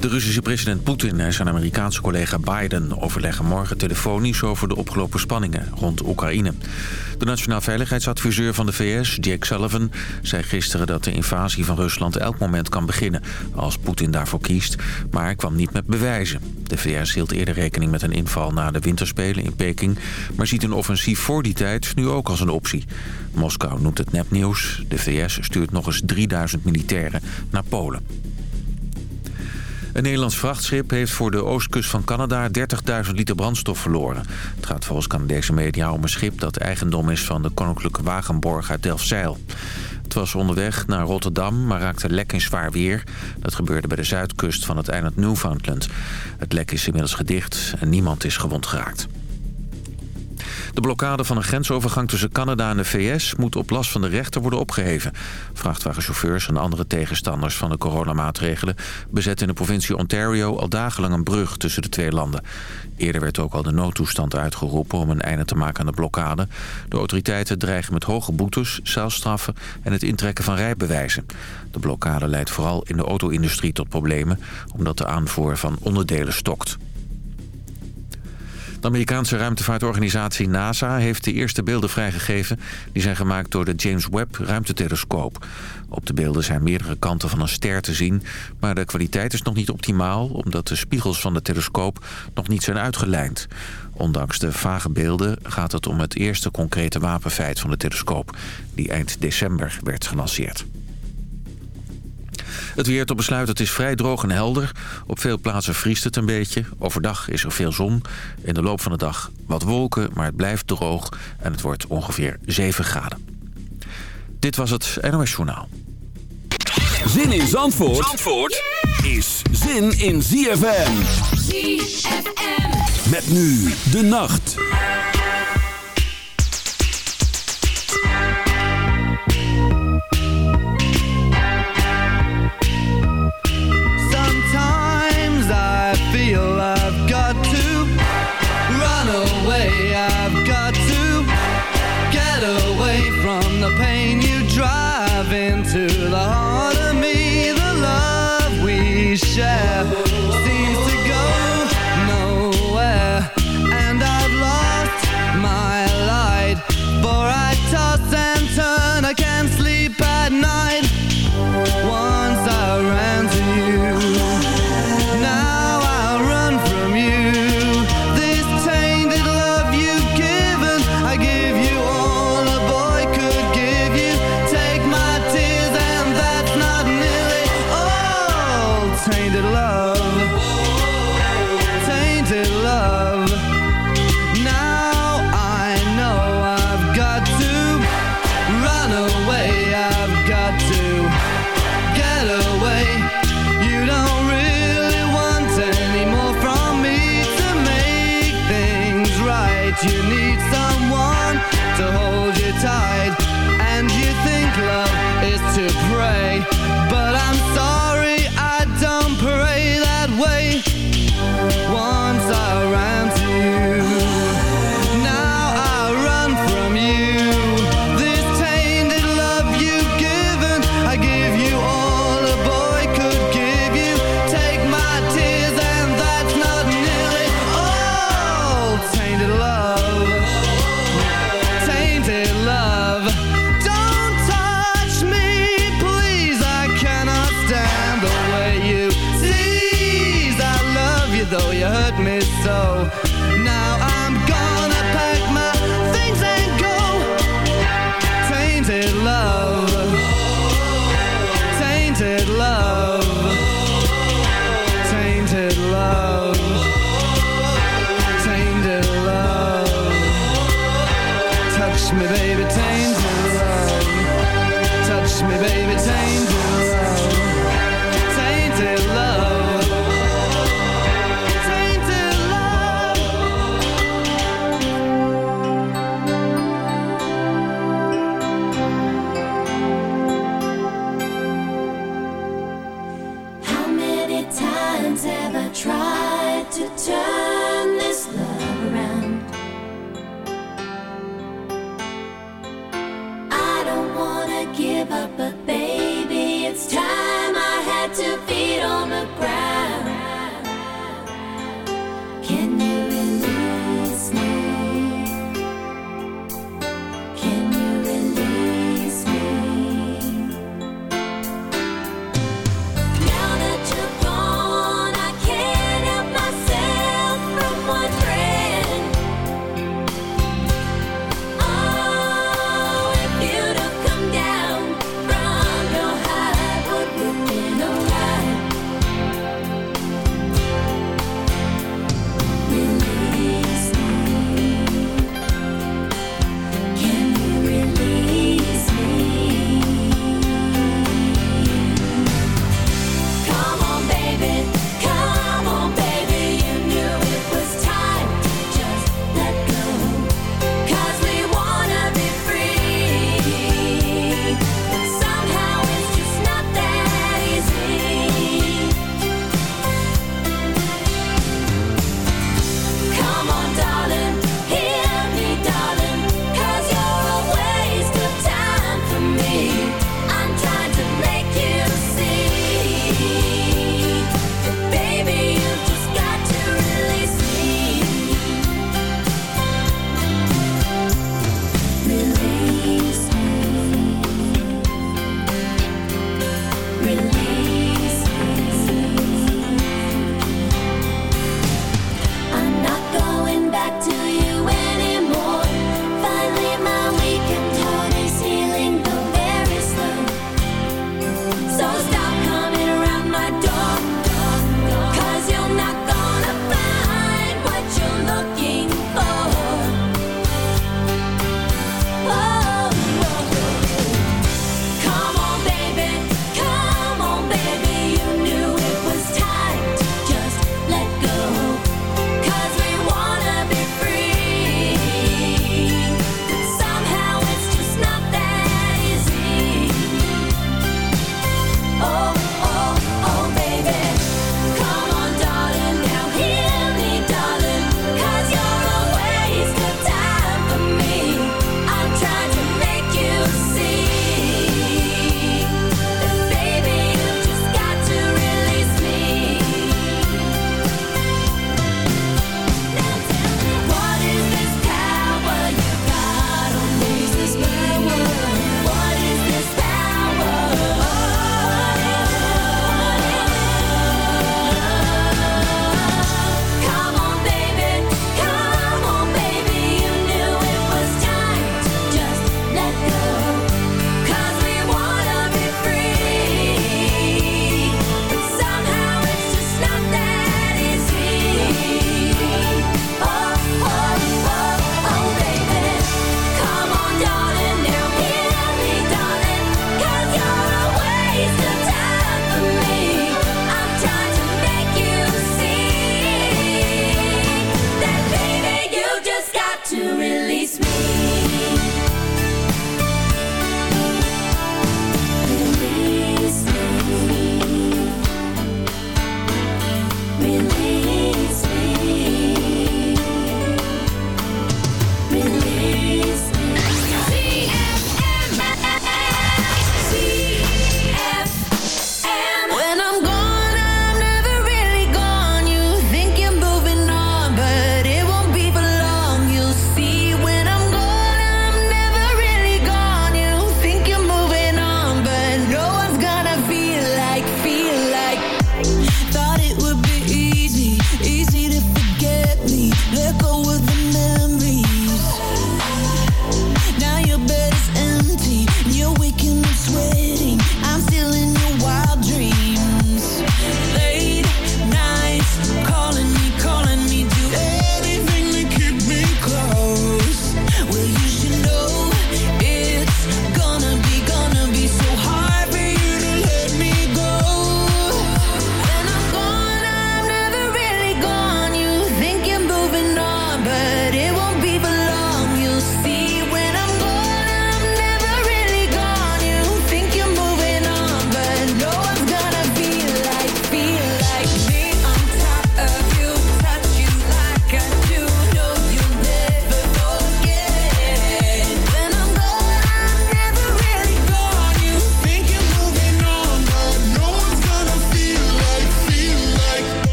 De Russische president Poetin en zijn Amerikaanse collega Biden overleggen morgen telefonisch over de opgelopen spanningen rond Oekraïne. De nationaal veiligheidsadviseur van de VS, Jake Sullivan, zei gisteren dat de invasie van Rusland elk moment kan beginnen als Poetin daarvoor kiest, maar kwam niet met bewijzen. De VS hield eerder rekening met een inval na de winterspelen in Peking, maar ziet een offensief voor die tijd nu ook als een optie. Moskou noemt het nepnieuws. De VS stuurt nog eens 3000 militairen naar Polen. Een Nederlands vrachtschip heeft voor de oostkust van Canada 30.000 liter brandstof verloren. Het gaat volgens Canadese media om een schip dat eigendom is van de Koninklijke Wagenborg uit Delfzijl. Het was onderweg naar Rotterdam, maar raakte lek in zwaar weer. Dat gebeurde bij de zuidkust van het eiland Newfoundland. Het lek is inmiddels gedicht en niemand is gewond geraakt. De blokkade van een grensovergang tussen Canada en de VS moet op last van de rechter worden opgeheven. Vrachtwagenchauffeurs en andere tegenstanders van de coronamaatregelen bezetten in de provincie Ontario al dagenlang een brug tussen de twee landen. Eerder werd ook al de noodtoestand uitgeroepen om een einde te maken aan de blokkade. De autoriteiten dreigen met hoge boetes, celstraffen en het intrekken van rijbewijzen. De blokkade leidt vooral in de auto-industrie tot problemen omdat de aanvoer van onderdelen stokt. De Amerikaanse ruimtevaartorganisatie NASA heeft de eerste beelden vrijgegeven... die zijn gemaakt door de James Webb ruimtetelescoop. Op de beelden zijn meerdere kanten van een ster te zien... maar de kwaliteit is nog niet optimaal... omdat de spiegels van de telescoop nog niet zijn uitgelijnd. Ondanks de vage beelden gaat het om het eerste concrete wapenfeit van de telescoop... die eind december werd gelanceerd. Het weer tot besluit, het is vrij droog en helder. Op veel plaatsen vriest het een beetje. Overdag is er veel zon. In de loop van de dag wat wolken, maar het blijft droog. En het wordt ongeveer 7 graden. Dit was het NOS Journaal. Zin in Zandvoort, Zandvoort is zin in ZFM. ZFM. Met nu de nacht.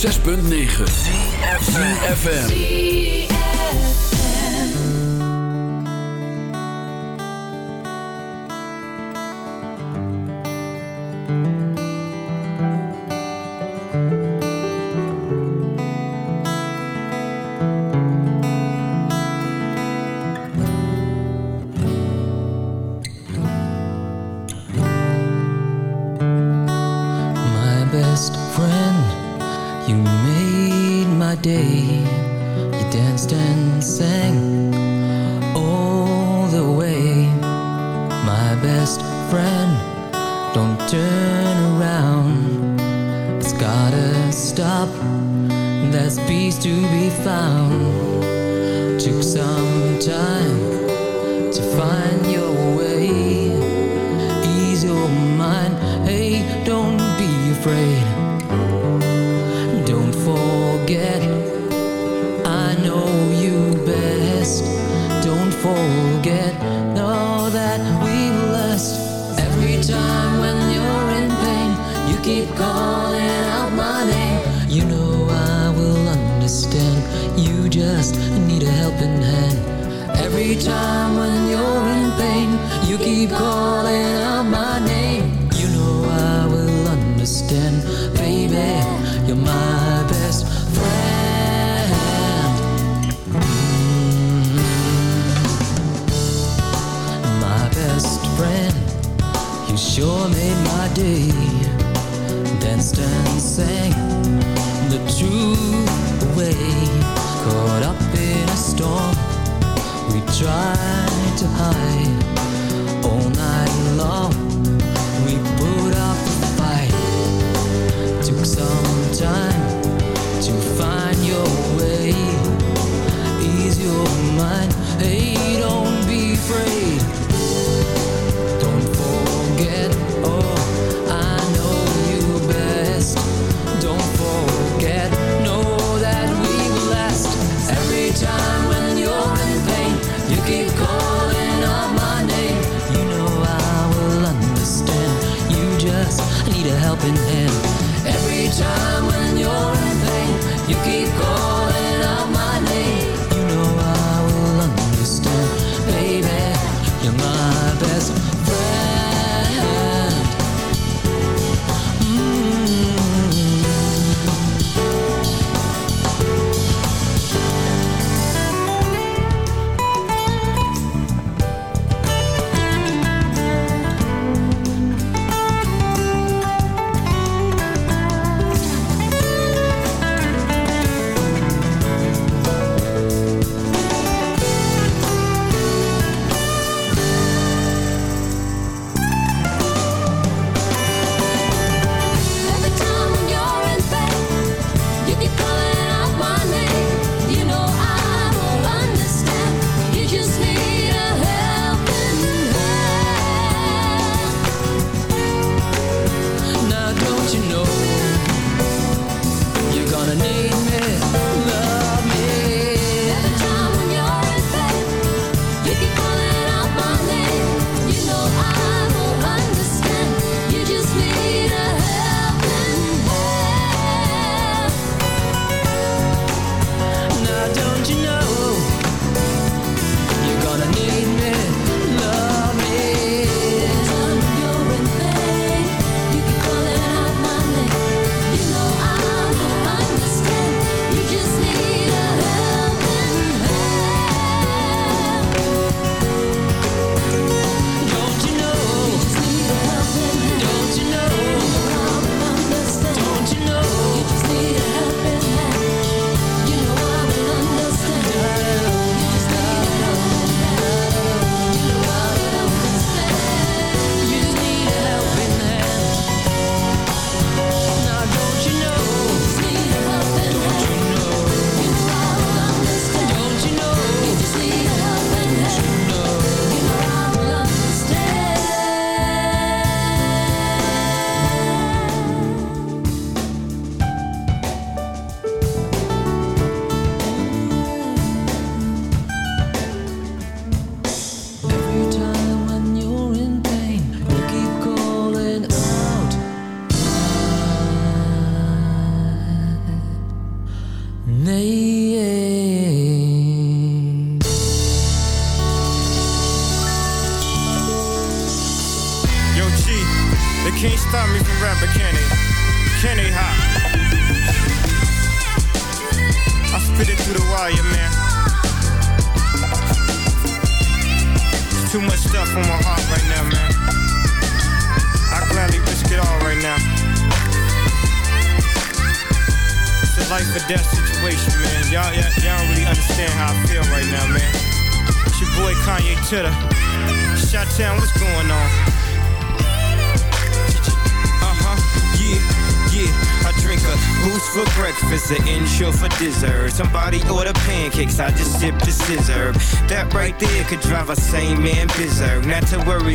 6.9 mine. Hey, don't be afraid. Don't forget, I know you best. Don't forget, know that we last. Every time when you're in pain, you keep calling out my name. You know I will understand. You just need a helping hand. Every time when you're in pain, you keep calling. then baby you're my best friend mm -hmm. my best friend you sure made my day danced and sang the true way. caught up in a storm we tried to hide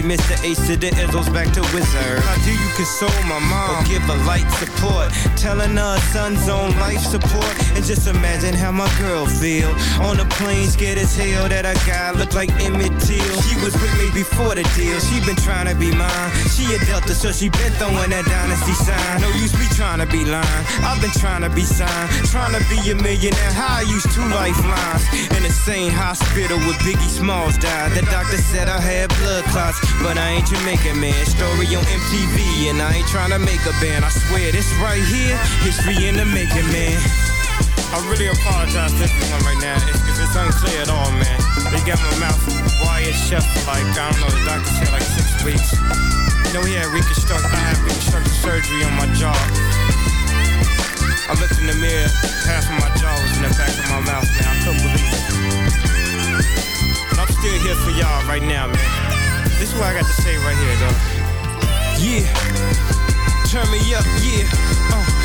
Mr. Ace to the Izzles back to Wizard. How do you console my mom? Or give her light support, telling her son's on life support. And just imagine how my girl feel on the plane, scared as hell that a guy looked like Emmett She was with me before the deal. She been trying to be mine. She a Delta, so she been throwing that dynasty sign. No use me trying to be lying. I've been trying to be signed, trying to be a millionaire. How I used two lifelines in the same hospital where Biggie Smalls died. The doctor said I had blood clots, but I ain't Jamaican man. Story on MTV, and I ain't trying to make a band. I swear this right here, history in the making, man. I really apologize to everyone right now if, if it's unclear at all, man. They got my mouth shut for like, I don't know, the doctor said like six weeks. You know, he had reconstruct, I had reconstructive surgery on my jaw. I looked in the mirror, half of my jaw was in the back of my mouth, man. I couldn't believe it. But I'm still here for y'all right now, man. This is what I got to say right here, though. Yeah. Turn me up, yeah. Uh.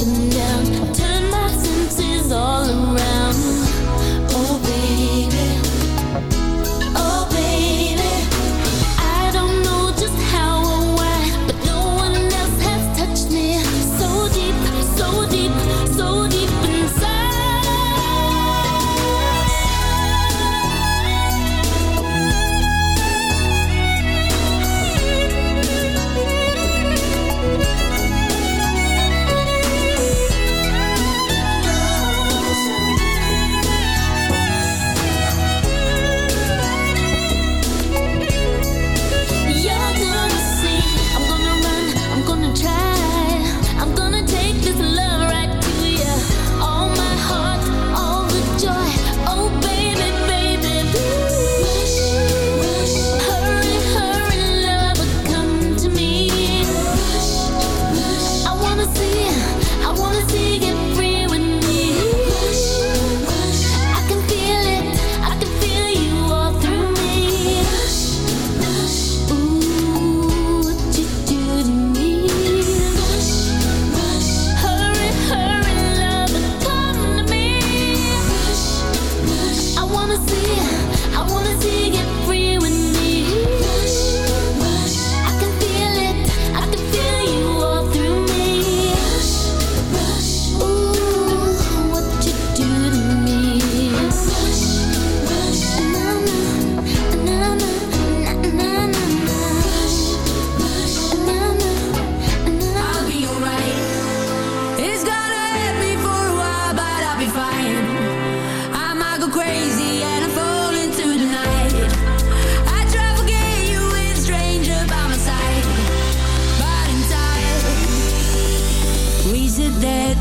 and down.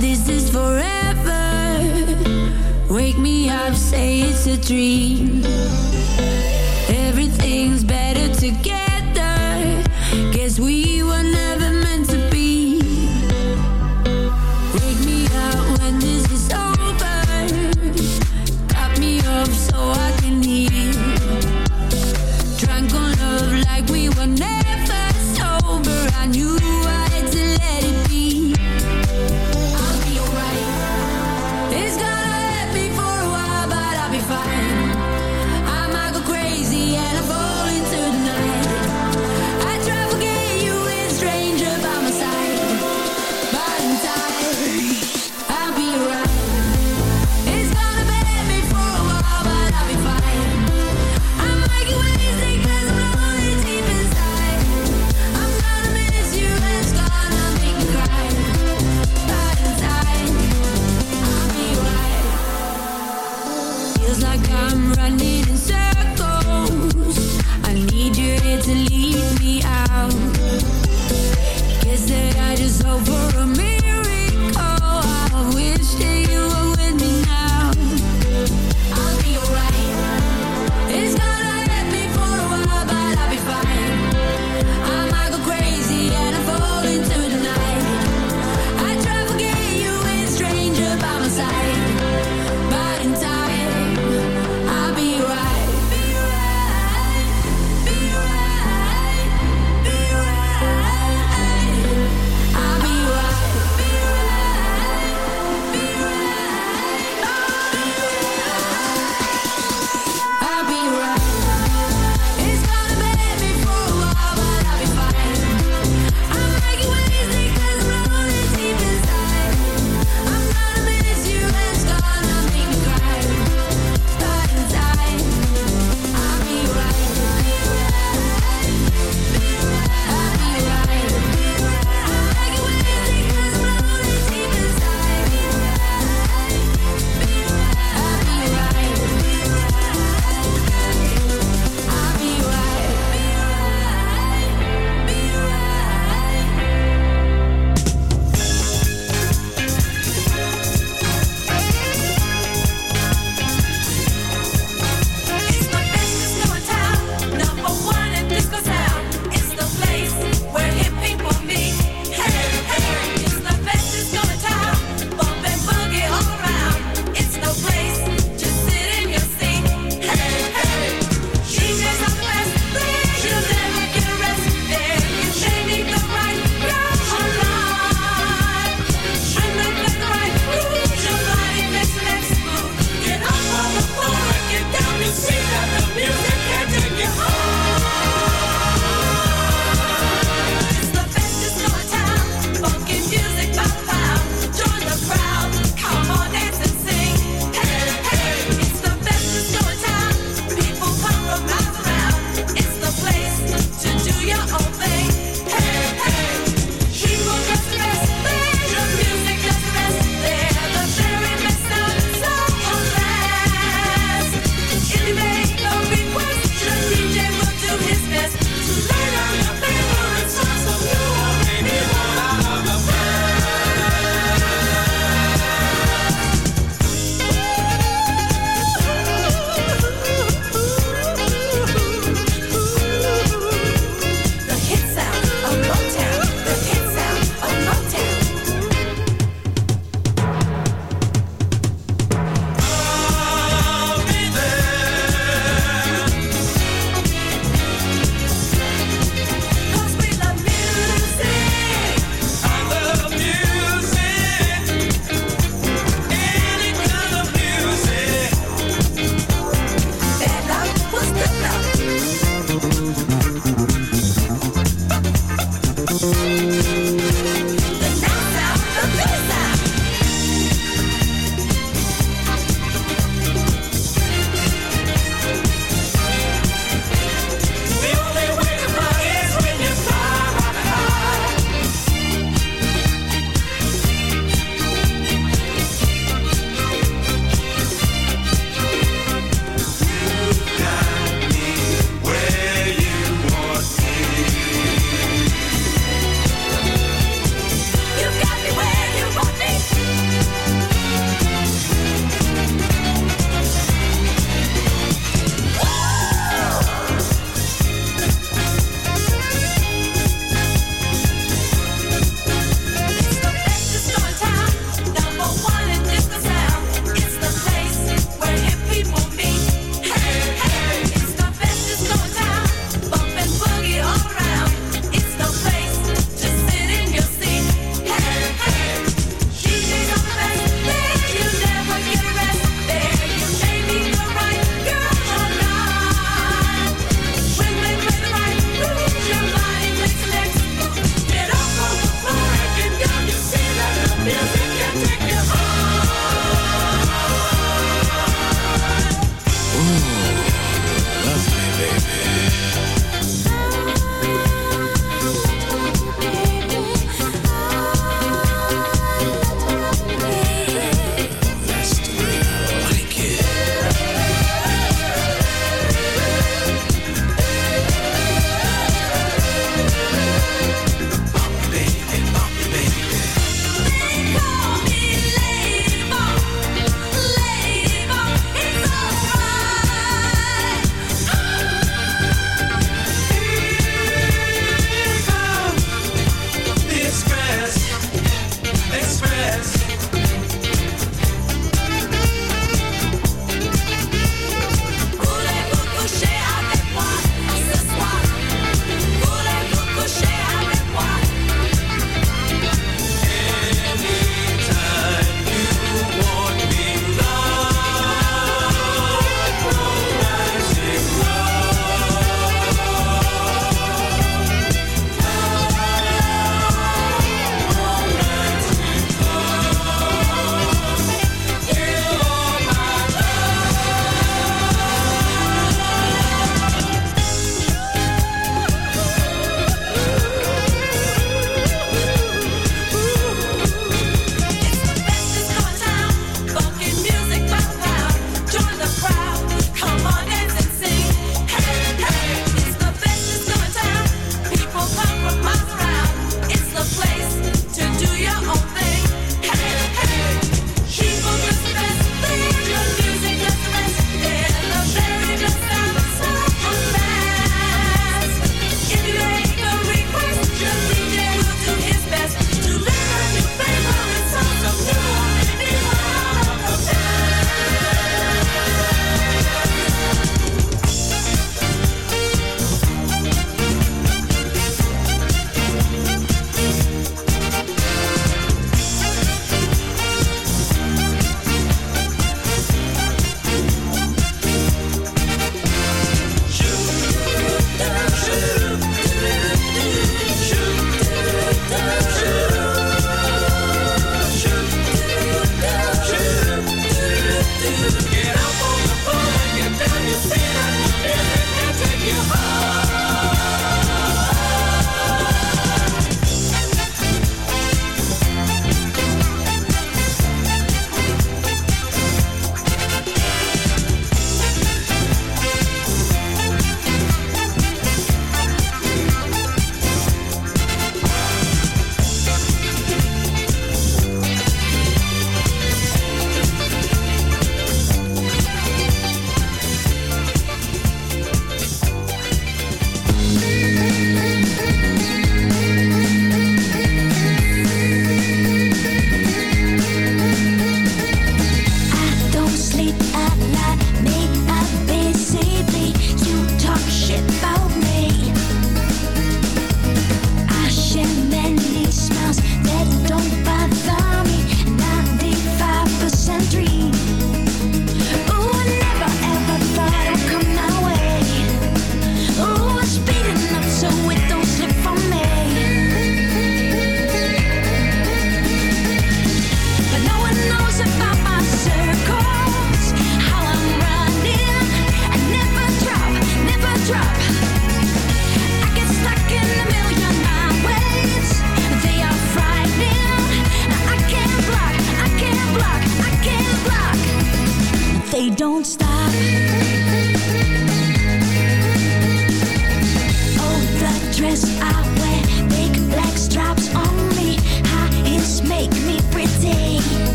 this is forever. Wake me up, say it's a dream. Everything's better together.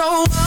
Don't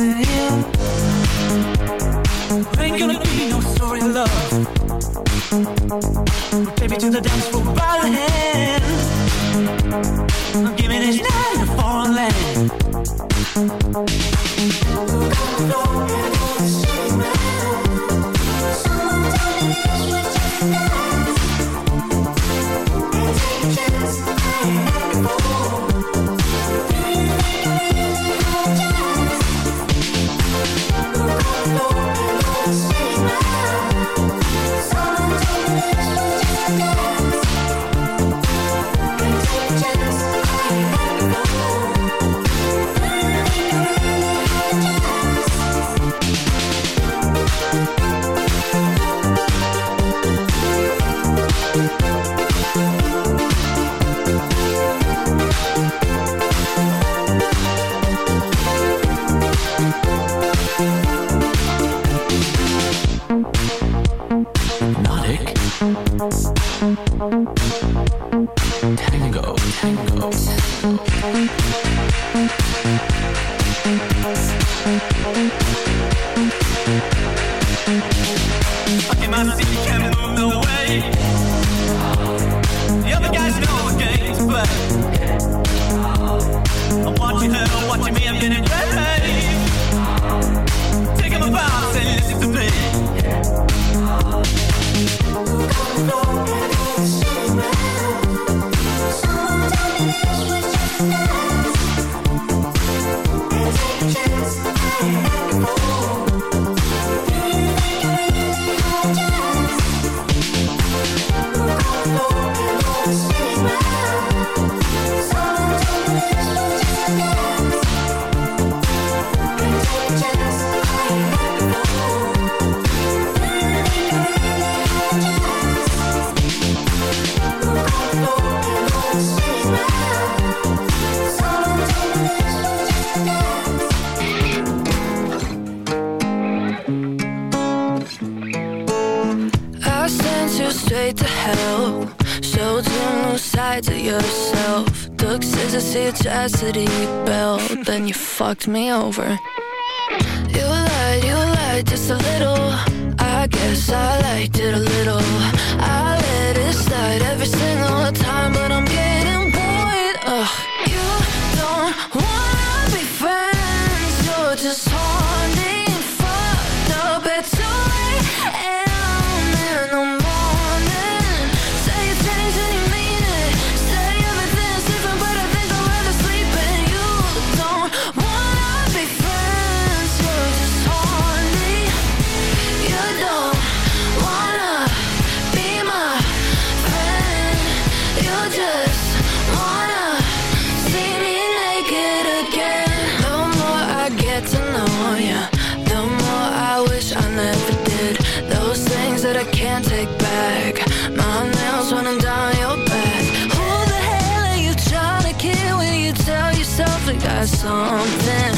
I'm giving Ain't gonna be no story of love. Baby, to the dance floor by the Give me this night foreign land. Chastity belt, then you fucked me over. You lied, you lied just a little. I guess I liked it a little. I let it slide every single time, but I'm getting bored. Ugh. You don't wanna be friends, you're just haunting, fucked up at 2 a.m. something?